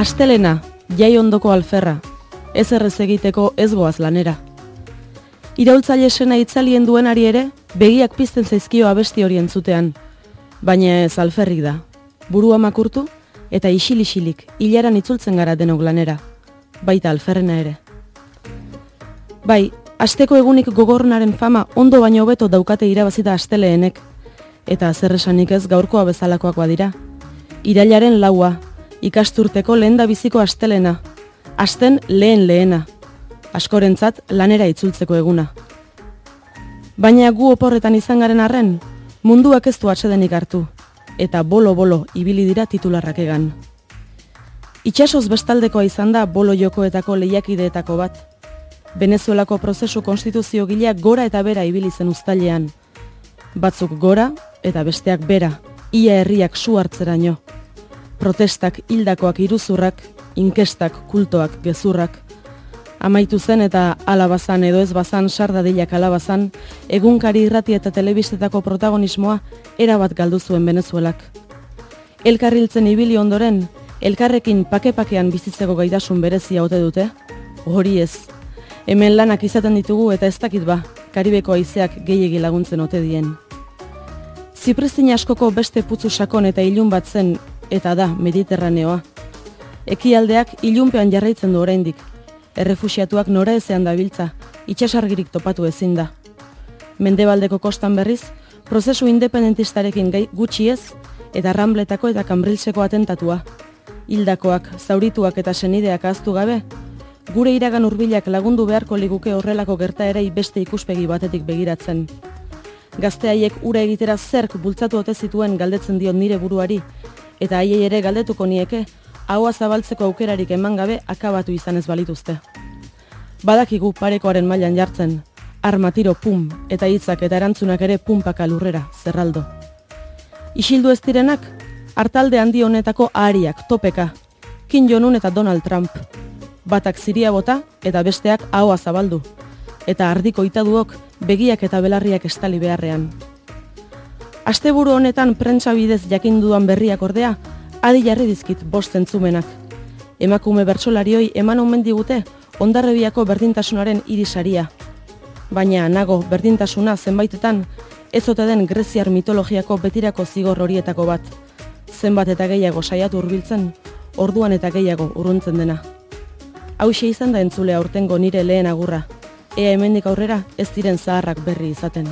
Astelena, jai ondoko alferra, ez errez egiteko ez goaz lanera. Iraultzaile esena itzalien duenari ere, begiak pizten zaizkio abesti horien zutean, baina ez alferrik da. Burua makurtu eta isil-isilik, hilaran itzultzen gara denok lanera, baita alferrena ere. Bai, asteko egunik gogornaren fama ondo baino hobeto daukate irabazita asteleenek, eta zerresanik ez gaurkoa bezalakoak badira. Irailaren laua, ikasturteko lehen da biziko astelena, asten lehen lehena, askorentzat lanera itzultzeko eguna. Baina gu oporretan izan garen arren, munduak ez du atsedenik hartu, eta bolo-bolo ibili dira titularrak egan. Itxasoz bestaldekoa izan da bolo jokoetako lehiakideetako bat. Venezuelako prozesu konstituzio gileak gora eta bera ibili zen ustailean. Batzuk gora eta besteak bera, ia herriak su hartzeraino. Protestak hildakoak iruzurrak, inkestak kultoak gezurrak. Amaitu zen eta alabazan edo ez bazan sardadilak alabazan, egunkari irrati eta telebistetako protagonismoa erabat galdu zuen Venezuelak. Elkarriltzen ibili ondoren, elkarrekin pake-pakean bizitzeko gaidasun berezia ote dute? Hori ez. Hemen lanak izaten ditugu eta ez dakit ba, Karibeko haizeak gehiegi laguntzen ote dien. Zipristin askoko beste putzu sakon eta ilun bat zen, eta da, mediterraneoa. Ekialdeak ilunpean jarraitzen du oraindik. Errefusiatuak nora ezean dabiltza, itxasargirik topatu ezin da. Mendebaldeko kostan berriz, prozesu independentistarekin gai gutxi ez, eta rambletako eta kambrilseko atentatua. Hildakoak, zaurituak eta senideak aztu gabe, gure iragan hurbilak lagundu beharko liguke horrelako gertaerei beste ikuspegi batetik begiratzen. Gazteaiek ura egitera zerk bultzatu ote zituen galdetzen dio nire buruari, eta haiei ere galdetuko nieke, haua zabaltzeko aukerarik eman gabe akabatu izan ez balituzte. Badakigu parekoaren mailan jartzen, armatiro pum, eta hitzak eta erantzunak ere pumpaka lurrera, zerraldo. Isildu ez direnak, hartalde handi honetako ahariak, topeka, Kim Jong-un eta Donald Trump. Batak ziria bota eta besteak ahoa zabaldu. Eta ardiko itaduok begiak eta belarriak estali beharrean. Asteburu honetan prentsa bidez jakinduan berriak ordea, adi jarri dizkit bost zentzumenak. Emakume bertsolarioi eman omen digute ondarrebiako berdintasunaren irisaria. Baina nago berdintasuna zenbaitetan ez ote den greziar mitologiako betirako zigor horietako bat. Zenbat eta gehiago saiatu hurbiltzen, orduan eta gehiago urruntzen dena. Hau izan da entzulea urtengo nire lehen agurra. Ea hemendik aurrera ez diren zaharrak berri izaten.